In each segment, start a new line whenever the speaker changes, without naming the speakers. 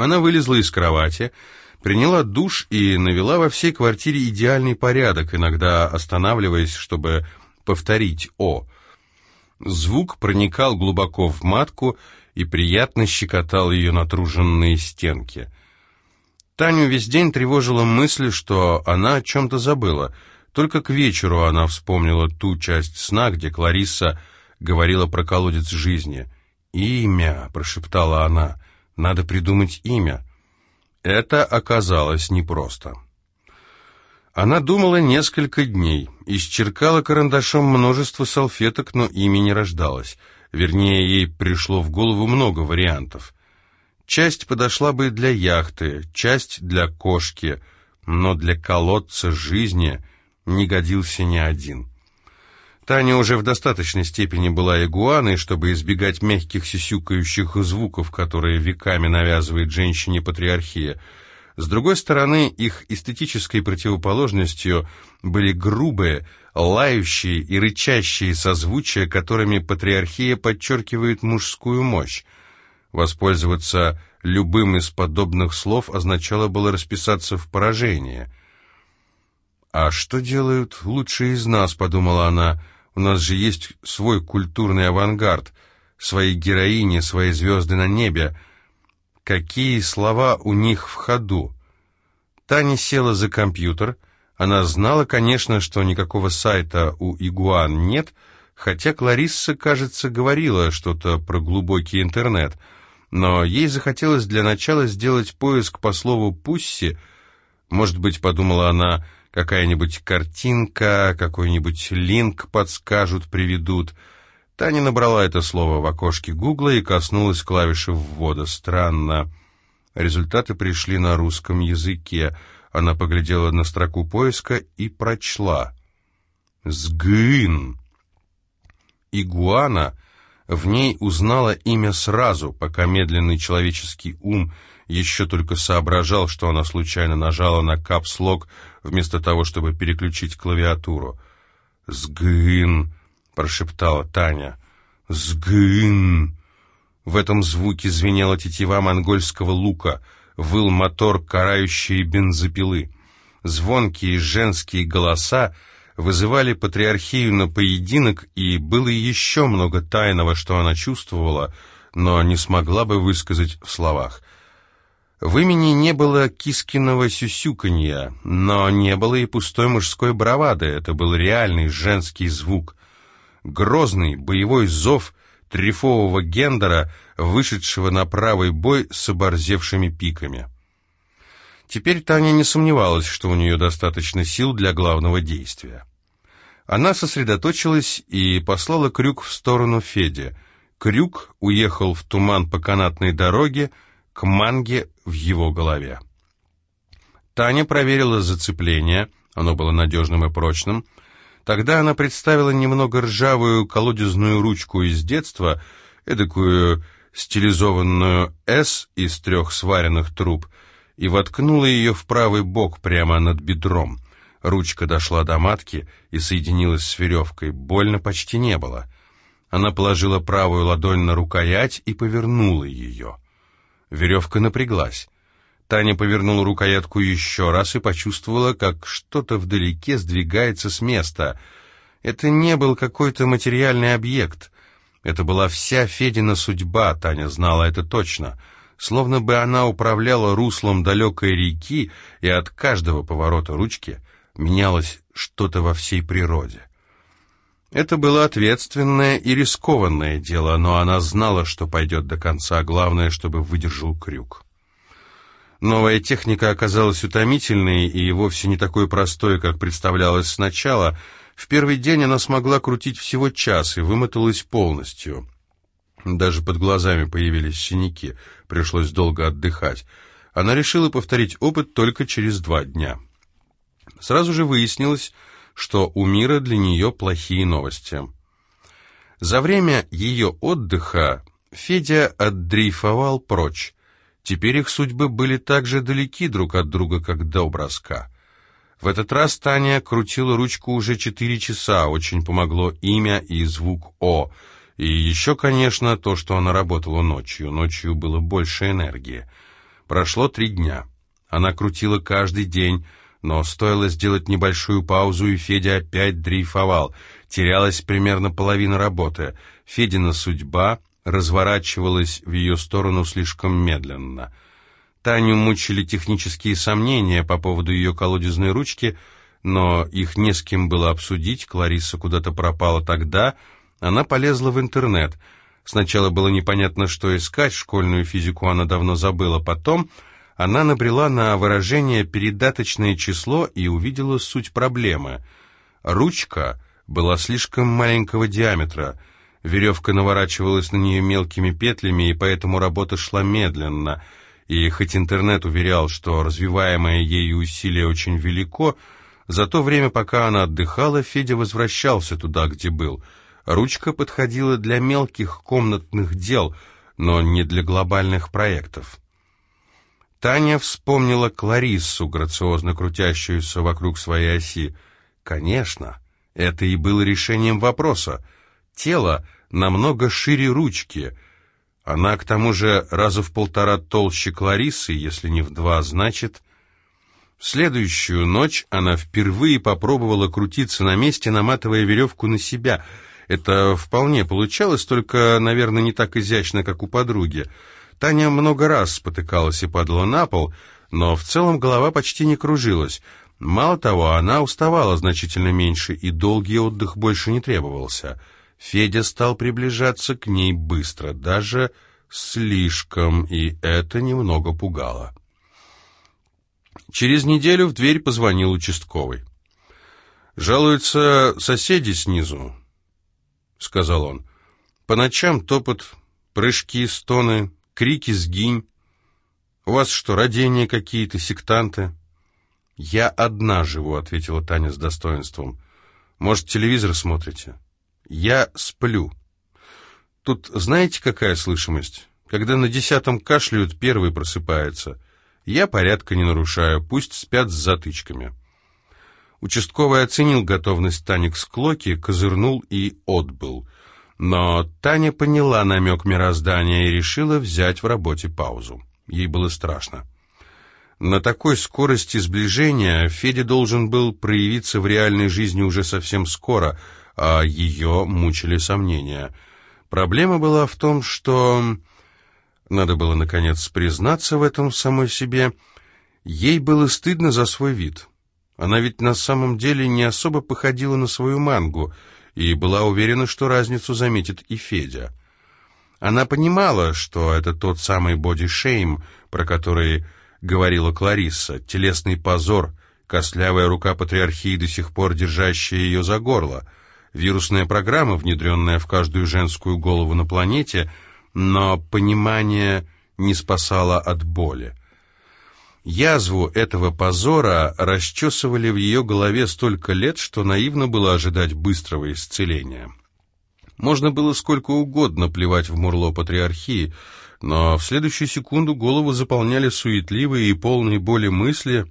Она вылезла из кровати, приняла душ и навела во всей квартире идеальный порядок, иногда останавливаясь, чтобы повторить «О». Звук проникал глубоко в матку и приятно щекотал ее натруженные стенки. Таню весь день тревожила мысль, что она о чем-то забыла. Только к вечеру она вспомнила ту часть сна, где Кларисса говорила про колодец жизни. «Имя», — прошептала она, — «надо придумать имя». Это оказалось непросто. Она думала несколько дней, исчеркала карандашом множество салфеток, но имя не рождалось. Вернее, ей пришло в голову много вариантов. Часть подошла бы для яхты, часть для кошки, но для колодца жизни не годился ни один. Таня уже в достаточной степени была игуаной, чтобы избегать мягких сисюкающих звуков, которые веками навязывает женщине патриархия. С другой стороны, их эстетической противоположностью были грубые, лающие и рычащие созвучия, которыми патриархия подчеркивает мужскую мощь. Воспользоваться любым из подобных слов означало было расписаться в поражении. «А что делают лучшие из нас?» — подумала она — у нас же есть свой культурный авангард, свои героини, свои звезды на небе. Какие слова у них в ходу? Таня села за компьютер. Она знала, конечно, что никакого сайта у Игуан нет, хотя Кларисса, кажется, говорила что-то про глубокий интернет. Но ей захотелось для начала сделать поиск по слову «пусси». Может быть, подумала она, — какая-нибудь картинка, какой-нибудь линк подскажут, приведут. Таня набрала это слово в окошке Гугла и коснулась клавиши ввода. Странно. Результаты пришли на русском языке. Она поглядела на строку поиска и прочла. «Сгын». Игуана в ней узнала имя сразу, пока медленный человеческий ум еще только соображал, что она случайно нажала на капслог вместо того, чтобы переключить клавиатуру. «Сгын!» — прошептала Таня. «Сгын!» В этом звуке звенела тетива монгольского лука, выл мотор карающей бензопилы. Звонкие женские голоса вызывали патриархию на поединок, и было еще много тайного, что она чувствовала, но не смогла бы высказать в словах. В имени не было кискиного сюсюканья, но не было и пустой мужской бравады, это был реальный женский звук. Грозный боевой зов трифового гендера, вышедшего на правый бой с оборзевшими пиками. Теперь Таня не сомневалась, что у нее достаточно сил для главного действия. Она сосредоточилась и послала крюк в сторону Феди. Крюк уехал в туман по канатной дороге, к манге в его голове. Таня проверила зацепление, оно было надежным и прочным. Тогда она представила немного ржавую колодезную ручку из детства, эдакую стилизованную «С» из трех сваренных труб, и воткнула ее в правый бок прямо над бедром. Ручка дошла до матки и соединилась с веревкой. Больно почти не было. Она положила правую ладонь на рукоять и повернула ее. Веревка напряглась. Таня повернула рукоятку еще раз и почувствовала, как что-то вдалеке сдвигается с места. Это не был какой-то материальный объект. Это была вся Федина судьба, Таня знала это точно. Словно бы она управляла руслом далекой реки, и от каждого поворота ручки менялось что-то во всей природе. Это было ответственное и рискованное дело, но она знала, что пойдет до конца, главное, чтобы выдержал крюк. Новая техника оказалась утомительной и вовсе не такой простой, как представлялось сначала. В первый день она смогла крутить всего час и вымоталась полностью. Даже под глазами появились синяки, пришлось долго отдыхать. Она решила повторить опыт только через два дня. Сразу же выяснилось, что у мира для нее плохие новости. За время ее отдыха Федя отдрейфовал прочь. Теперь их судьбы были так же далеки друг от друга, как до броска. В этот раз Таня крутила ручку уже четыре часа, очень помогло имя и звук «О». И еще, конечно, то, что она работала ночью. Ночью было больше энергии. Прошло три дня. Она крутила каждый день, но стоило сделать небольшую паузу, и Федя опять дрейфовал. Терялась примерно половина работы. Федина судьба разворачивалась в ее сторону слишком медленно. Таню мучили технические сомнения по поводу ее колодезной ручки, но их не с кем было обсудить, Клариса куда-то пропала тогда, она полезла в интернет. Сначала было непонятно, что искать, школьную физику она давно забыла, потом она набрела на выражение «передаточное число» и увидела суть проблемы. Ручка была слишком маленького диаметра, веревка наворачивалась на нее мелкими петлями, и поэтому работа шла медленно — и хоть интернет уверял, что развиваемое ею усилие очень велико, за то время, пока она отдыхала, Федя возвращался туда, где был. Ручка подходила для мелких комнатных дел, но не для глобальных проектов. Таня вспомнила Клариссу, грациозно крутящуюся вокруг своей оси. Конечно, это и было решением вопроса. Тело намного шире ручки — она, к тому же, раза в полтора толще Кларисы, если не в два, значит... В следующую ночь она впервые попробовала крутиться на месте, наматывая веревку на себя. Это вполне получалось, только, наверное, не так изящно, как у подруги. Таня много раз спотыкалась и падала на пол, но в целом голова почти не кружилась. Мало того, она уставала значительно меньше, и долгий отдых больше не требовался. Федя стал приближаться к ней быстро, даже слишком, и это немного пугало. Через неделю в дверь позвонил участковый. «Жалуются соседи снизу», — сказал он. «По ночам топот, прыжки, стоны, крики «сгинь». У вас что, родения какие-то, сектанты?» «Я одна живу», — ответила Таня с достоинством. «Может, телевизор смотрите?» Я сплю. Тут знаете, какая слышимость? Когда на десятом кашляют, первый просыпается. Я порядка не нарушаю, пусть спят с затычками. Участковый оценил готовность Тани к склоке, козырнул и отбыл. Но Таня поняла намек мироздания и решила взять в работе паузу. Ей было страшно. На такой скорости сближения Федя должен был проявиться в реальной жизни уже совсем скоро — а ее мучили сомнения. Проблема была в том, что... Надо было, наконец, признаться в этом самой себе. Ей было стыдно за свой вид. Она ведь на самом деле не особо походила на свою мангу и была уверена, что разницу заметит и Федя. Она понимала, что это тот самый боди-шейм, про который говорила Кларисса, телесный позор, костлявая рука патриархии, до сих пор держащая ее за горло — вирусная программа, внедренная в каждую женскую голову на планете, но понимание не спасало от боли. Язву этого позора расчесывали в ее голове столько лет, что наивно было ожидать быстрого исцеления. Можно было сколько угодно плевать в мурло патриархии, но в следующую секунду голову заполняли суетливые и полные боли мысли,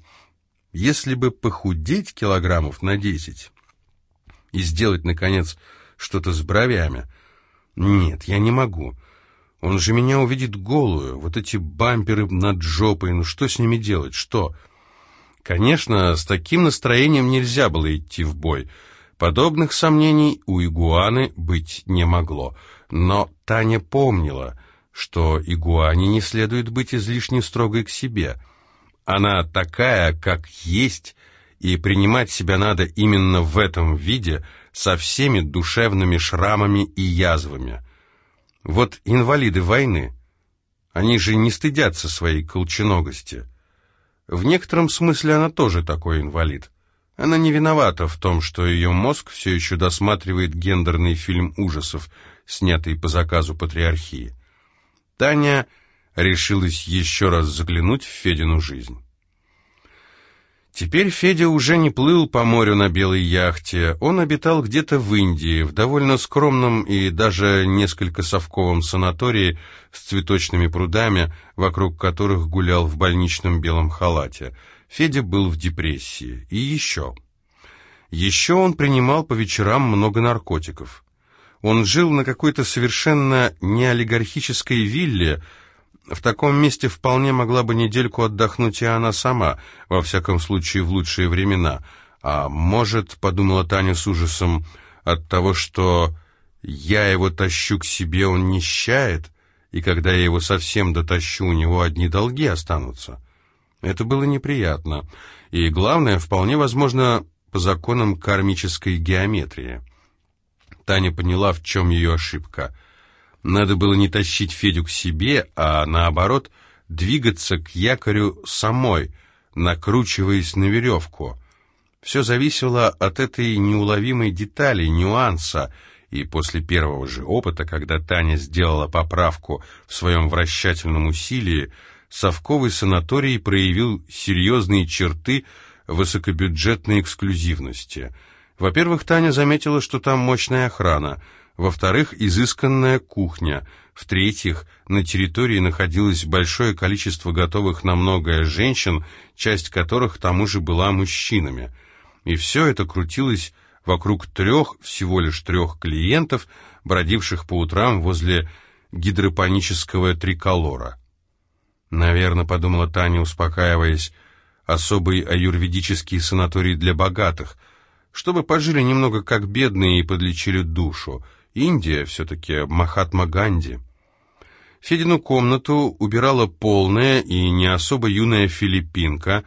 если бы похудеть килограммов на десять и сделать, наконец, что-то с бровями. Нет, я не могу. Он же меня увидит голую. Вот эти бамперы над жопой, ну что с ними делать, что? Конечно, с таким настроением нельзя было идти в бой. Подобных сомнений у игуаны быть не могло. Но Таня помнила, что игуане не следует быть излишне строгой к себе. Она такая, как есть, и принимать себя надо именно в этом виде, со всеми душевными шрамами и язвами. Вот инвалиды войны, они же не стыдятся своей колченогости. В некотором смысле она тоже такой инвалид. Она не виновата в том, что ее мозг все еще досматривает гендерный фильм ужасов, снятый по заказу патриархии. Таня решилась еще раз заглянуть в Федину жизнь. Теперь Федя уже не плыл по морю на белой яхте, он обитал где-то в Индии, в довольно скромном и даже несколько совковом санатории с цветочными прудами, вокруг которых гулял в больничном белом халате. Федя был в депрессии. И еще. Еще он принимал по вечерам много наркотиков. Он жил на какой-то совершенно неолигархической вилле, В таком месте вполне могла бы недельку отдохнуть и она сама, во всяком случае в лучшие времена. А может, подумала Таня с ужасом, от того, что я его тащу к себе, он нищает, и когда я его совсем дотащу, у него одни долги останутся. Это было неприятно, и, главное, вполне возможно, по законам кармической геометрии. Таня поняла, в чем ее ошибка — надо было не тащить Федю к себе, а наоборот двигаться к якорю самой, накручиваясь на веревку. Все зависело от этой неуловимой детали, нюанса, и после первого же опыта, когда Таня сделала поправку в своем вращательном усилии, совковый санаторий проявил серьезные черты высокобюджетной эксклюзивности. Во-первых, Таня заметила, что там мощная охрана — во-вторых, изысканная кухня. В-третьих, на территории находилось большое количество готовых на многое женщин, часть которых к тому же была мужчинами. И все это крутилось вокруг трех, всего лишь трех клиентов, бродивших по утрам возле гидропонического триколора. «Наверное», — подумала Таня, успокаиваясь, — «особый аюрведический санаторий для богатых, чтобы пожили немного как бедные и подлечили душу». Индия все-таки Махатма Ганди. Федину комнату убирала полная и не особо юная филиппинка.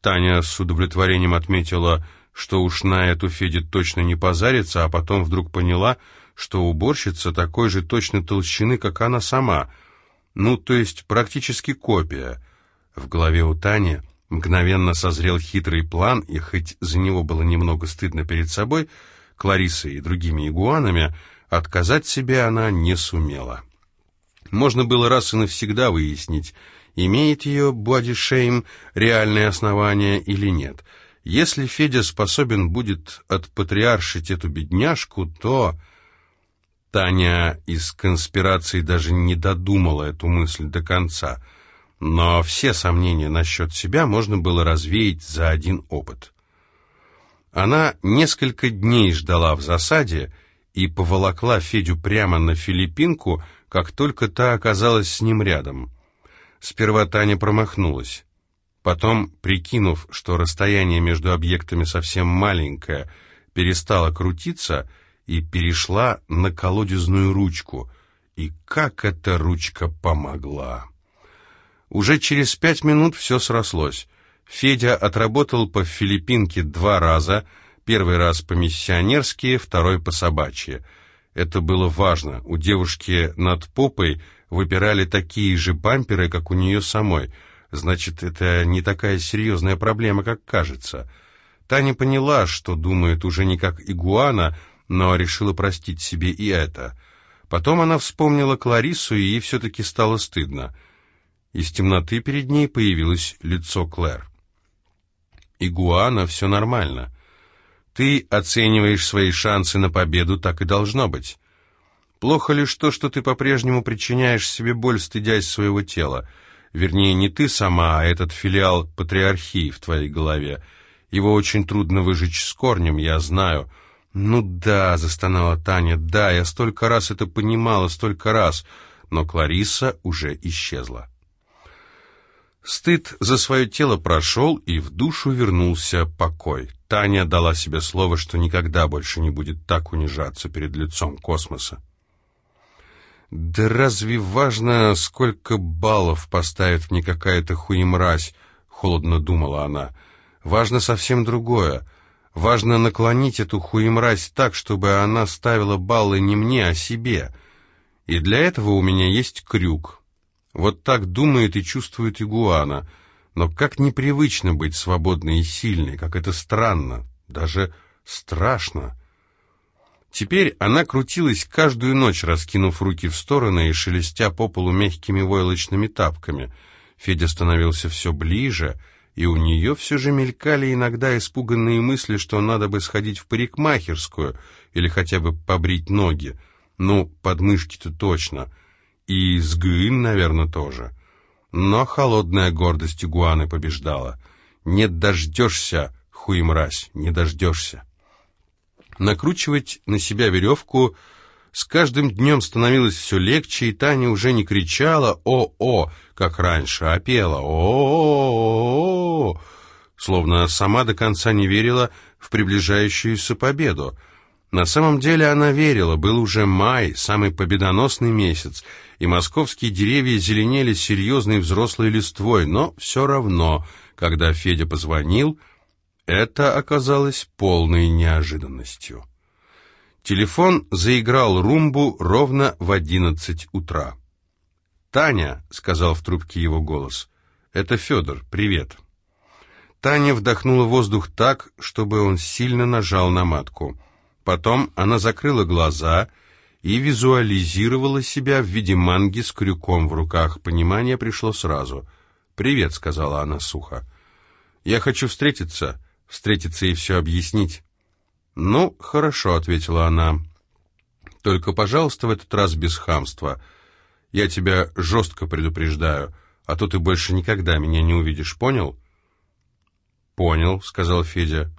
Таня с удовлетворением отметила, что уж на эту Феде точно не позарится, а потом вдруг поняла, что уборщица такой же точно толщины, как она сама. Ну, то есть практически копия. В голове у Тани мгновенно созрел хитрый план, и хоть за него было немного стыдно перед собой, Кларисой и другими игуанами, Отказать себе она не сумела. Можно было раз и навсегда выяснить, имеет ее бодишейм реальное основание или нет. Если Федя способен будет отпатриаршить эту бедняжку, то... Таня из конспирации даже не додумала эту мысль до конца, но все сомнения насчет себя можно было развеять за один опыт. Она несколько дней ждала в засаде, и поволокла Федю прямо на Филиппинку, как только та оказалась с ним рядом. Сперва Таня промахнулась. Потом, прикинув, что расстояние между объектами совсем маленькое, перестала крутиться и перешла на колодезную ручку. И как эта ручка помогла! Уже через пять минут все срослось. Федя отработал по Филиппинке два раза — Первый раз по-миссионерски, второй по-собачьи. Это было важно. У девушки над попой выпирали такие же бамперы, как у нее самой. Значит, это не такая серьезная проблема, как кажется. Таня поняла, что думает уже не как игуана, но решила простить себе и это. Потом она вспомнила Кларису, и ей все-таки стало стыдно. Из темноты перед ней появилось лицо Клэр. «Игуана, все нормально. Ты оцениваешь свои шансы на победу, так и должно быть. Плохо лишь то, что ты по-прежнему причиняешь себе боль, стыдясь своего тела. Вернее, не ты сама, а этот филиал патриархии в твоей голове. Его очень трудно выжечь с корнем, я знаю. Ну да, застонала Таня, да, я столько раз это понимала, столько раз. Но Клариса уже исчезла. Стыд за свое тело прошел, и в душу вернулся покой. Таня дала себе слово, что никогда больше не будет так унижаться перед лицом космоса. «Да разве важно, сколько баллов поставит мне какая-то хуемразь?» — холодно думала она. «Важно совсем другое. Важно наклонить эту хуемразь так, чтобы она ставила баллы не мне, а себе. И для этого у меня есть крюк. Вот так думает и чувствует игуана — но как непривычно быть свободной и сильной, как это странно, даже страшно. Теперь она крутилась каждую ночь, раскинув руки в стороны и шелестя по полу мягкими войлочными тапками. Федя становился все ближе, и у нее все же мелькали иногда испуганные мысли, что надо бы сходить в парикмахерскую или хотя бы побрить ноги. Ну, подмышки-то точно. И с Гын, наверное, тоже. Но холодная гордость игуаны побеждала. «Не дождешься, хуй мразь, не дождешься». Накручивать на себя веревку С каждым днем становилось все легче, и Таня уже не кричала «О-о!», как раньше, а пела «О-о-о!», словно сама до конца не верила в приближающуюся победу. На самом деле она верила, был уже май, самый победоносный месяц, и московские деревья зеленели серьезной взрослой листвой, но все равно, когда Федя позвонил, это оказалось полной неожиданностью. Телефон заиграл румбу ровно в одиннадцать утра. «Таня», — сказал в трубке его голос, — «это Федор, привет». Таня вдохнула воздух так, чтобы он сильно нажал на матку. Потом она закрыла глаза и визуализировала себя в виде манги с крюком в руках. Понимание пришло сразу. «Привет», — сказала она сухо. «Я хочу встретиться, встретиться и все объяснить». «Ну, хорошо», — ответила она. «Только, пожалуйста, в этот раз без хамства. Я тебя жестко предупреждаю, а то ты больше никогда меня не увидишь, понял?» «Понял», — сказал Федя.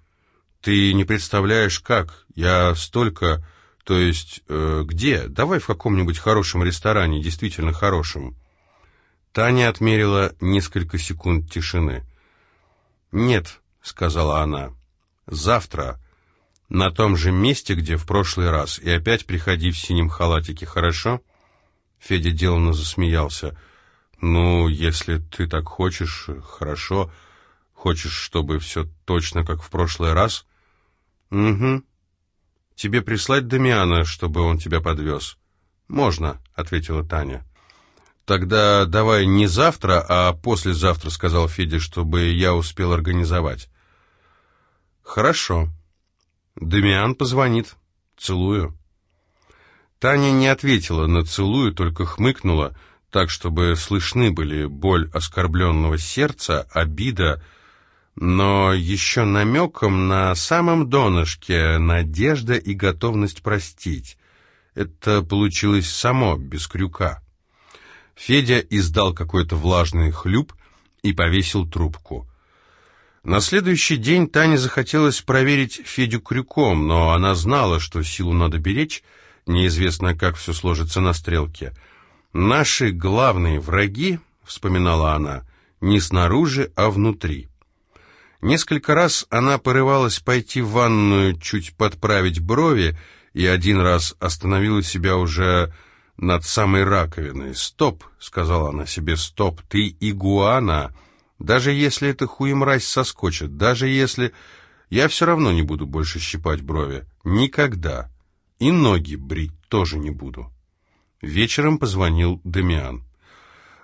Ты не представляешь, как. Я столько... То есть, э, где? Давай в каком-нибудь хорошем ресторане, действительно хорошем. Таня отмерила несколько секунд тишины. «Нет», — сказала она, — «завтра, на том же месте, где в прошлый раз, и опять приходи в синем халатике, хорошо?» Федя деланно засмеялся. «Ну, если ты так хочешь, хорошо. Хочешь, чтобы все точно как в прошлый раз?» «Угу. Тебе прислать Дамиана, чтобы он тебя подвез?» «Можно», — ответила Таня. «Тогда давай не завтра, а послезавтра», — сказал Федя, чтобы я успел организовать. «Хорошо. Дамиан позвонит. Целую». Таня не ответила на «целую», только хмыкнула, так, чтобы слышны были боль оскорбленного сердца, обида, но еще намеком на самом донышке надежда и готовность простить. Это получилось само, без крюка. Федя издал какой-то влажный хлюп и повесил трубку. На следующий день Тане захотелось проверить Федю крюком, но она знала, что силу надо беречь, неизвестно, как все сложится на стрелке. «Наши главные враги», — вспоминала она, — «не снаружи, а внутри». Несколько раз она порывалась пойти в ванную, чуть подправить брови, и один раз остановила себя уже над самой раковиной. «Стоп!» — сказала она себе, «стоп! Ты игуана! Даже если эта хуемразь соскочит, даже если... Я все равно не буду больше щипать брови. Никогда. И ноги брить тоже не буду». Вечером позвонил Демиан.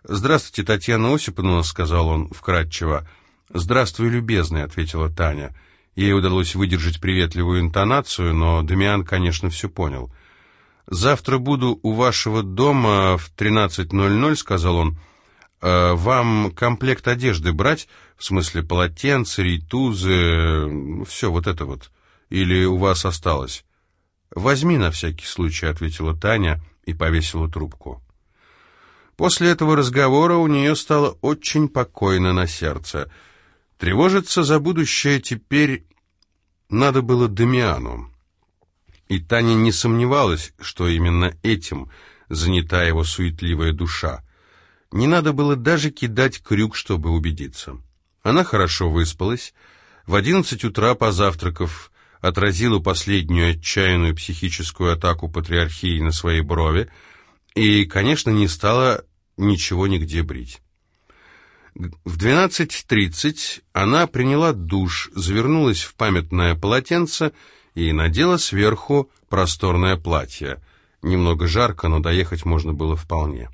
«Здравствуйте, Татьяна Осиповна», — сказал он вкратчиво. «Здравствуй, любезный», — ответила Таня. Ей удалось выдержать приветливую интонацию, но Дамиан, конечно, все понял. «Завтра буду у вашего дома в 13.00», — сказал он. «Э, «Вам комплект одежды брать? В смысле полотенца, рейтузы, все вот это вот. Или у вас осталось?» «Возьми на всякий случай», — ответила Таня и повесила трубку. После этого разговора у нее стало очень покойно на сердце — Тревожиться за будущее теперь надо было Демиану. И Таня не сомневалась, что именно этим занята его суетливая душа. Не надо было даже кидать крюк, чтобы убедиться. Она хорошо выспалась, в одиннадцать утра, позавтракав, отразила последнюю отчаянную психическую атаку патриархии на своей брови и, конечно, не стала ничего нигде брить. В 12.30 она приняла душ, завернулась в памятное полотенце и надела сверху просторное платье. Немного жарко, но доехать можно было вполне.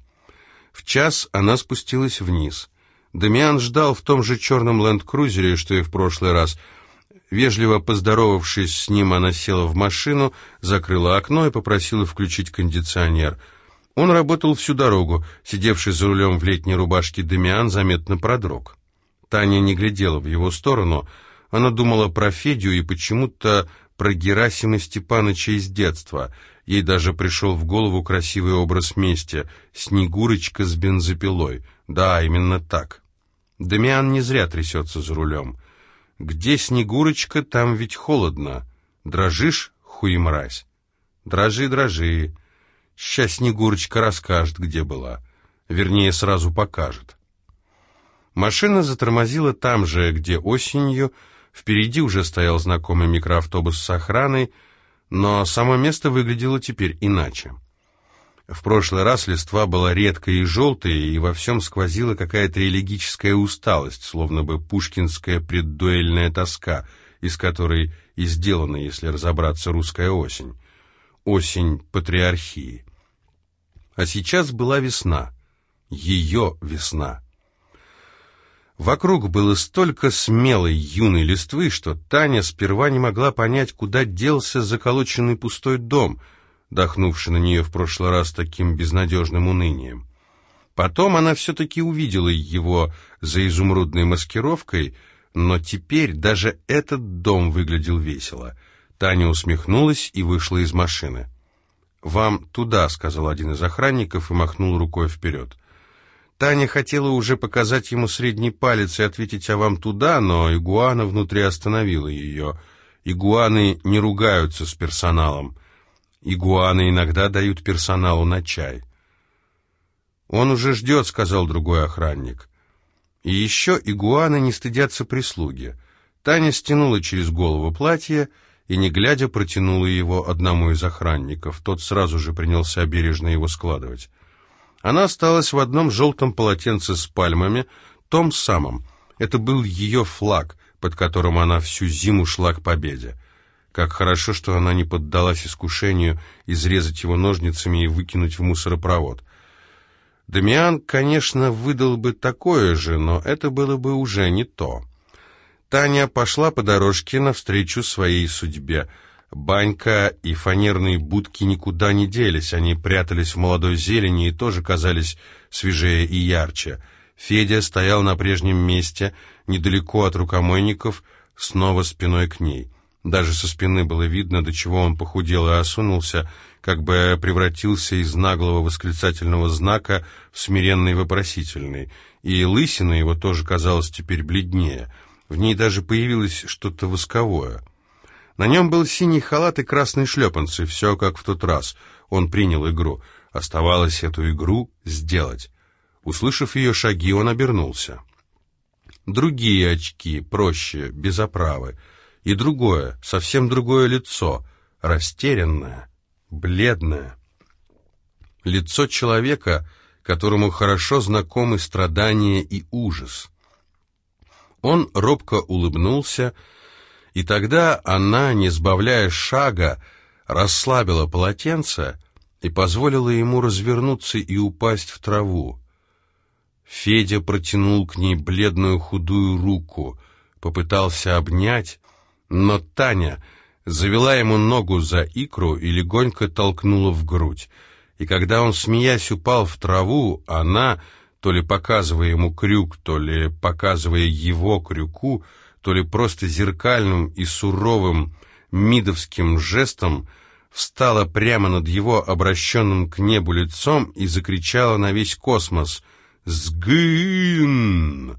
В час она спустилась вниз. Дамиан ждал в том же черном ленд-крузере, что и в прошлый раз. Вежливо поздоровавшись с ним, она села в машину, закрыла окно и попросила включить кондиционер — он работал всю дорогу, сидевший за рулем в летней рубашке Демиан заметно продрог. Таня не глядела в его сторону, она думала про Федю и почему-то про Герасима Степаныча из детства. Ей даже пришел в голову красивый образ мести — Снегурочка с бензопилой. Да, именно так. Демиан не зря трясется за рулем. Где Снегурочка, там ведь холодно. Дрожишь, хуемразь? Дрожи, дрожи. Сейчас Снегурочка расскажет, где была. Вернее, сразу покажет. Машина затормозила там же, где осенью. Впереди уже стоял знакомый микроавтобус с охраной, но само место выглядело теперь иначе. В прошлый раз листва была редкой и желтой, и во всем сквозила какая-то религическая усталость, словно бы пушкинская преддуэльная тоска, из которой и сделана, если разобраться, русская осень. Осень патриархии. А сейчас была весна. Ее весна. Вокруг было столько смелой юной листвы, что Таня сперва не могла понять, куда делся заколоченный пустой дом — дохнувший на нее в прошлый раз таким безнадежным унынием. Потом она все-таки увидела его за изумрудной маскировкой, но теперь даже этот дом выглядел весело. Таня усмехнулась и вышла из машины. «Вам туда», — сказал один из охранников и махнул рукой вперед. Таня хотела уже показать ему средний палец и ответить «а вам туда», но игуана внутри остановила ее. Игуаны не ругаются с персоналом. Игуаны иногда дают персоналу на чай. «Он уже ждет», — сказал другой охранник. И еще игуаны не стыдятся прислуги. Таня стянула через голову платье и, не глядя, протянула его одному из охранников. Тот сразу же принялся бережно его складывать. Она осталась в одном желтом полотенце с пальмами, том самом. Это был ее флаг, под которым она всю зиму шла к победе. Как хорошо, что она не поддалась искушению изрезать его ножницами и выкинуть в мусоропровод. Дамиан, конечно, выдал бы такое же, но это было бы уже не то. Таня пошла по дорожке навстречу своей судьбе. Банька и фанерные будки никуда не делись, они прятались в молодой зелени и тоже казались свежее и ярче. Федя стоял на прежнем месте, недалеко от рукомойников, снова спиной к ней. Даже со спины было видно, до чего он похудел и осунулся, как бы превратился из наглого восклицательного знака в смиренный вопросительный. И лысина его тоже казалась теперь бледнее. В ней даже появилось что-то восковое. На нем был синий халат и красные шлепанцы, все как в тот раз. Он принял игру. Оставалось эту игру сделать. Услышав ее шаги, он обернулся. Другие очки, проще, без оправы — и другое, совсем другое лицо, растерянное, бледное. Лицо человека, которому хорошо знакомы страдания и ужас. Он робко улыбнулся, и тогда она, не сбавляя шага, расслабила полотенце и позволила ему развернуться и упасть в траву. Федя протянул к ней бледную худую руку, попытался обнять, но Таня завела ему ногу за икру и легонько толкнула в грудь. И когда он, смеясь, упал в траву, она, то ли показывая ему крюк, то ли показывая его крюку, то ли просто зеркальным и суровым мидовским жестом, встала прямо над его обращенным к небу лицом и закричала на весь космос «Сгын!»